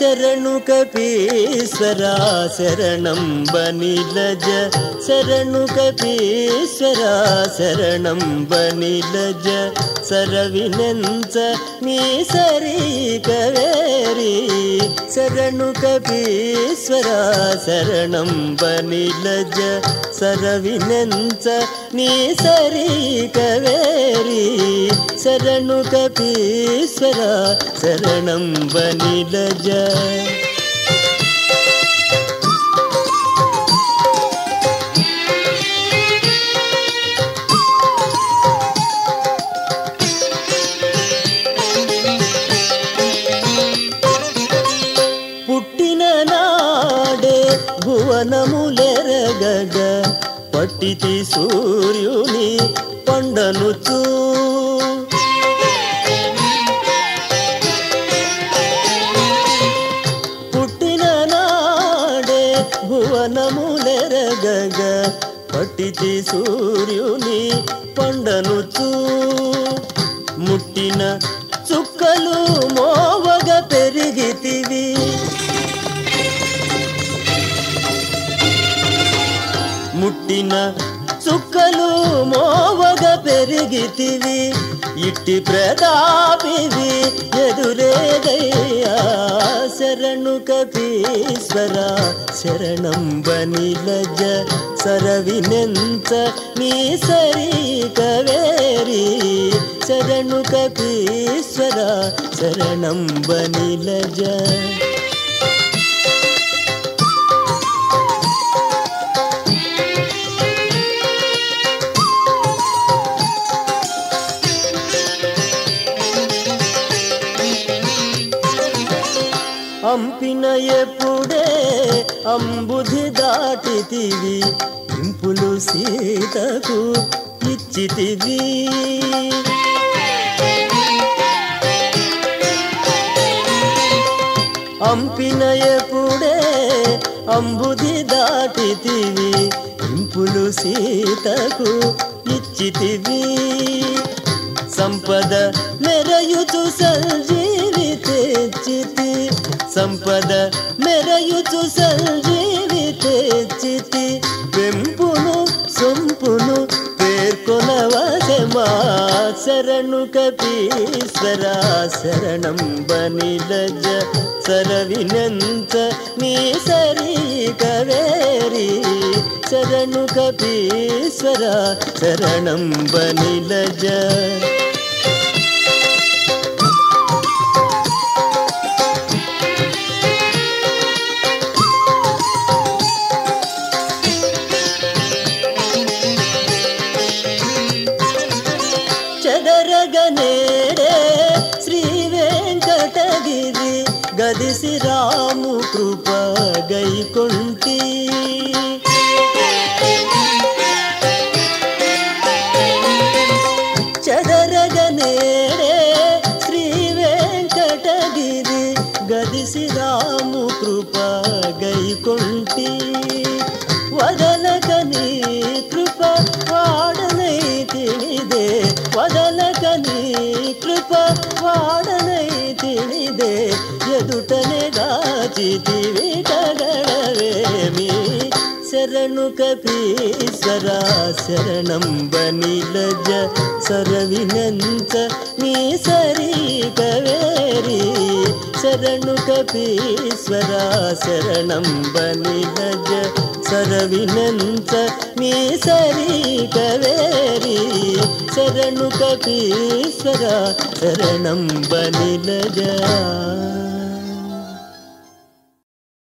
శరణు కపీశ్వర శరణం బనిలజ. శరణు కపీశ్వర శరణం బనిలజ. సరవినంచ నీ సరీ కవేరి శరణు కపీశ్వర శరణం బనిలజ. సరవినంచ నీ సరీ కవేరి శరణు కపీశ్వర శరణం బనిలజ. పుట్టిన భువనములెరగగ పట్టితి సూర్యుని పండను చూ పట్టితి సూర్యుని పండనుచు. ముట్టిన చుక్కలు మోవగ పెరిగితివి. ముట్టిన చుక్కలు మోవగ పెరిగితివి. ఇట్టి ప్రతాపివి ఎదురేదయ్యా. శరణు కపీశ్వర శరణం బనిలజ సరవినంత నీ సరి కవేరి శరణు కపీశ్వర శరణం బనిలజ అంపిన ఎప్పుడే అంబుధి దాటితివి. ఇంపులు సీతకు ఇచ్చితివి. అంపిన ఎప్పుడే అంబుధి దాటితివి. ఇంపులు సీతకు ఇచ్చితివి. సంపద మెరయుచు సంజీవి సంపద మెరయుచు సంజీవి తెచ్చితి. పెంపును సొంపును పేర్కొనవసమా శరణు కపీశ్వరా శరణం బనిలజ సరవినంత నీ సరి కవేరి శరణు కపీశ్వర శరణం బనిలజ గదిసి రాము కృప గైకుంటి. చెదరగనేడే శ్రీ వెంకటగిరి గదిసి రాము కృప గైకుంటి. వదలక నీ కృప వాడనై గాచితివి కగడవేమి శరణు కపీశ్వర శరణం బనిలజ సరవినంత నీ సరి కవేరి శరణు కపీశ్వర శరణం బనిలజ సరవినంత నీ సరి కవేరి శరణు కపీశ్వర శరణం బనిలజ